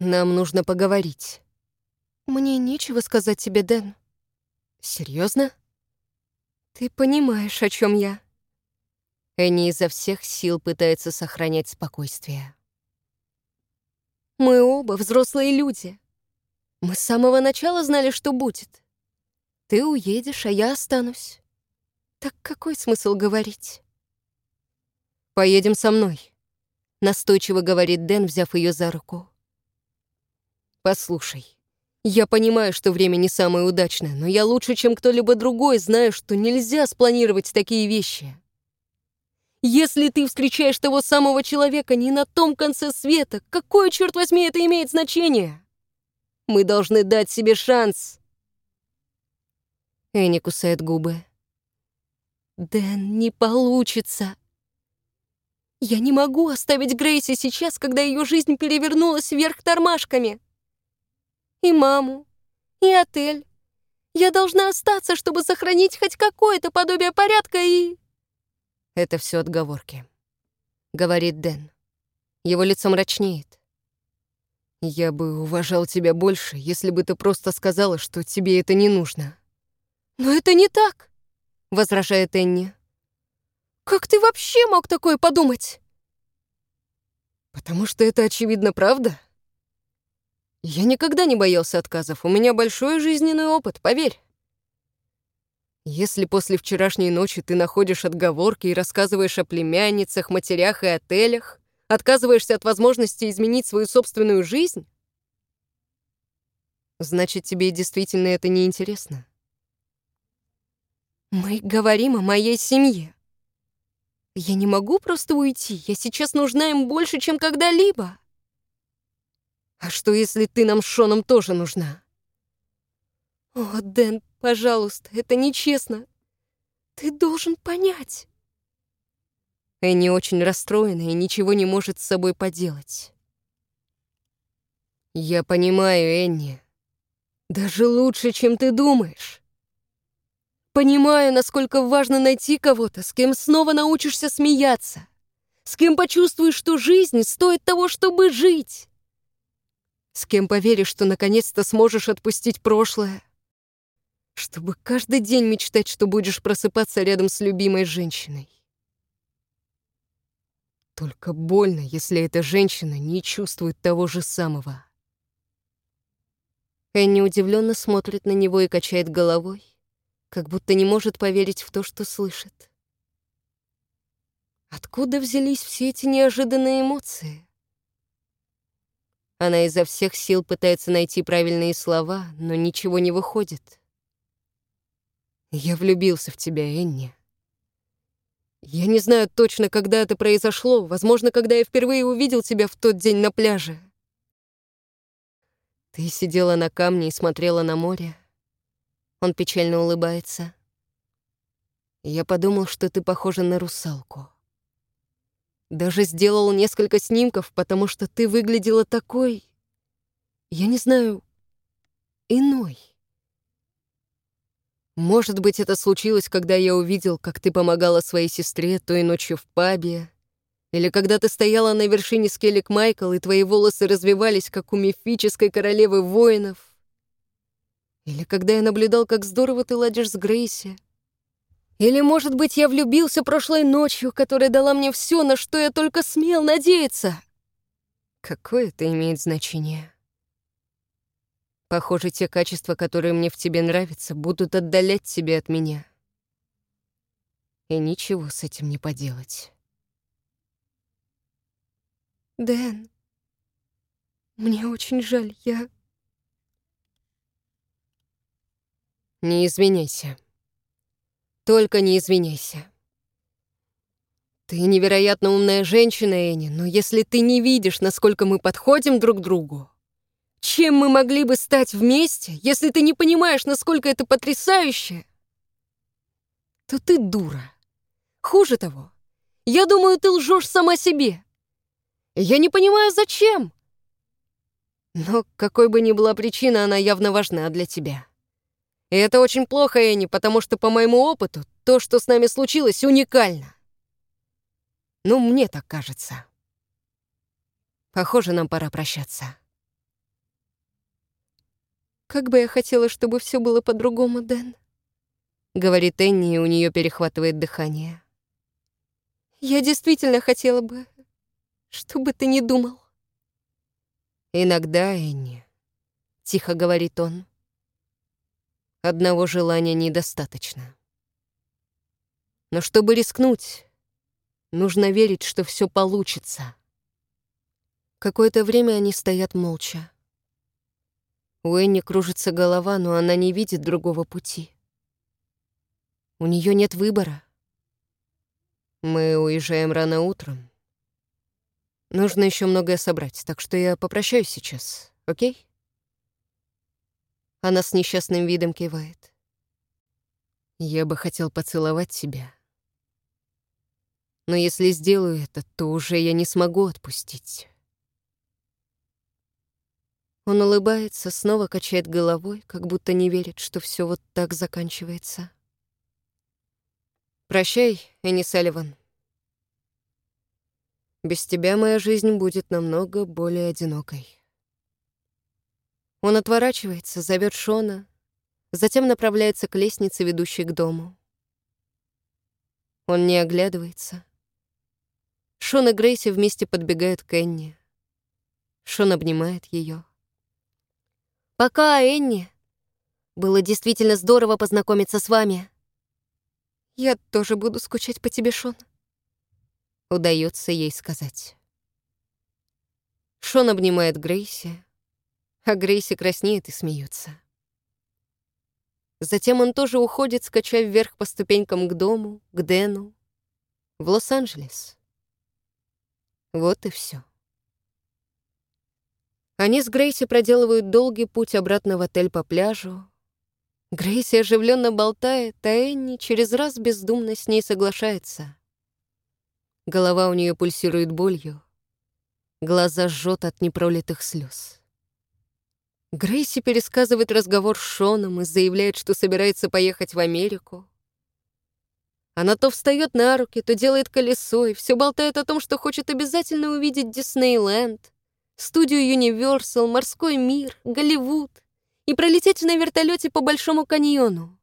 Нам нужно поговорить. Мне нечего сказать тебе, Дэн. Серьезно? Ты понимаешь, о чем я. Энни изо всех сил пытается сохранять спокойствие. Мы оба взрослые люди. Мы с самого начала знали, что будет. Ты уедешь, а я останусь. Так какой смысл говорить? «Поедем со мной», — настойчиво говорит Дэн, взяв ее за руку. «Послушай, я понимаю, что время не самое удачное, но я лучше, чем кто-либо другой, знаю, что нельзя спланировать такие вещи. Если ты встречаешь того самого человека не на том конце света, какое, черт возьми, это имеет значение? Мы должны дать себе шанс». Энни кусает губы. «Дэн, не получится!» Я не могу оставить Грейси сейчас, когда ее жизнь перевернулась вверх тормашками. И маму, и отель. Я должна остаться, чтобы сохранить хоть какое-то подобие порядка и... Это все отговорки, говорит Дэн. Его лицо мрачнеет. Я бы уважал тебя больше, если бы ты просто сказала, что тебе это не нужно. Но это не так, возражает Энни. Как ты вообще мог такое подумать? Потому что это, очевидно, правда. Я никогда не боялся отказов. У меня большой жизненный опыт, поверь. Если после вчерашней ночи ты находишь отговорки и рассказываешь о племянницах, матерях и отелях, отказываешься от возможности изменить свою собственную жизнь, значит, тебе действительно это не интересно. Мы говорим о моей семье. Я не могу просто уйти. Я сейчас нужна им больше, чем когда-либо. А что, если ты нам с Шоном тоже нужна? О, Дэн, пожалуйста, это нечестно. Ты должен понять. Энни очень расстроена и ничего не может с собой поделать. Я понимаю, Энни. Даже лучше, чем ты думаешь. Понимаю, насколько важно найти кого-то, с кем снова научишься смеяться, с кем почувствуешь, что жизнь стоит того, чтобы жить, с кем поверишь, что наконец-то сможешь отпустить прошлое, чтобы каждый день мечтать, что будешь просыпаться рядом с любимой женщиной. Только больно, если эта женщина не чувствует того же самого. Энни удивленно смотрит на него и качает головой как будто не может поверить в то, что слышит. Откуда взялись все эти неожиданные эмоции? Она изо всех сил пытается найти правильные слова, но ничего не выходит. «Я влюбился в тебя, Энни. Я не знаю точно, когда это произошло, возможно, когда я впервые увидел тебя в тот день на пляже. Ты сидела на камне и смотрела на море, он печально улыбается. Я подумал, что ты похожа на русалку. Даже сделал несколько снимков, потому что ты выглядела такой... Я не знаю... иной. Может быть, это случилось, когда я увидел, как ты помогала своей сестре той ночью в пабе, или когда ты стояла на вершине скелек Майкл, и твои волосы развивались, как у мифической королевы воинов. Или когда я наблюдал, как здорово ты ладишь с Грейси. Или, может быть, я влюбился прошлой ночью, которая дала мне все, на что я только смел надеяться. Какое это имеет значение? Похоже, те качества, которые мне в тебе нравятся, будут отдалять тебя от меня. И ничего с этим не поделать. Дэн, мне очень жаль, я... Не извиняйся. Только не извиняйся. Ты невероятно умная женщина, Энни, но если ты не видишь, насколько мы подходим друг другу, чем мы могли бы стать вместе, если ты не понимаешь, насколько это потрясающе, то ты дура. Хуже того, я думаю, ты лжешь сама себе. Я не понимаю, зачем. Но какой бы ни была причина, она явно важна для тебя. И это очень плохо, Энни, потому что, по моему опыту, то, что с нами случилось, уникально. Ну, мне так кажется. Похоже, нам пора прощаться. Как бы я хотела, чтобы все было по-другому, Дэн. Говорит Энни, и у нее перехватывает дыхание. Я действительно хотела бы, чтобы ты не думал. Иногда, Энни, тихо говорит он, одного желания недостаточно. Но чтобы рискнуть, нужно верить, что все получится. Какое-то время они стоят молча. У Энни кружится голова, но она не видит другого пути. У нее нет выбора. Мы уезжаем рано утром. Нужно еще многое собрать, так что я попрощаюсь сейчас, окей? Она с несчастным видом кивает. Я бы хотел поцеловать тебя. Но если сделаю это, то уже я не смогу отпустить. Он улыбается, снова качает головой, как будто не верит, что все вот так заканчивается. «Прощай, Энни Салливан. Без тебя моя жизнь будет намного более одинокой». Он отворачивается, зовет Шона, затем направляется к лестнице, ведущей к дому. Он не оглядывается. Шон и Грейси вместе подбегают к Энни. Шон обнимает ее. «Пока, Энни. Было действительно здорово познакомиться с вами». «Я тоже буду скучать по тебе, Шон», — удается ей сказать. Шон обнимает Грейси, а Грейси краснеет и смеется. Затем он тоже уходит, скача вверх по ступенькам к дому, к Дэну, в Лос-Анджелес. Вот и все. Они с Грейси проделывают долгий путь обратно в отель по пляжу, Грейси оживленно болтает, а Энни через раз бездумно с ней соглашается. Голова у нее пульсирует болью, глаза жжет от непролитых слез. Грейси пересказывает разговор с Шоном и заявляет, что собирается поехать в Америку. Она то встает на руки, то делает колесо, и все болтает о том, что хочет обязательно увидеть Диснейленд, студию Universal, морской мир, Голливуд и пролететь на вертолете по Большому каньону.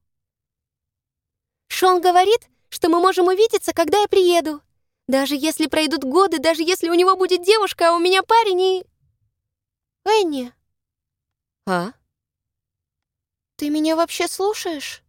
Шон говорит, что мы можем увидеться, когда я приеду. Даже если пройдут годы, даже если у него будет девушка, а у меня парень и... Энни. А? Ты меня вообще слушаешь?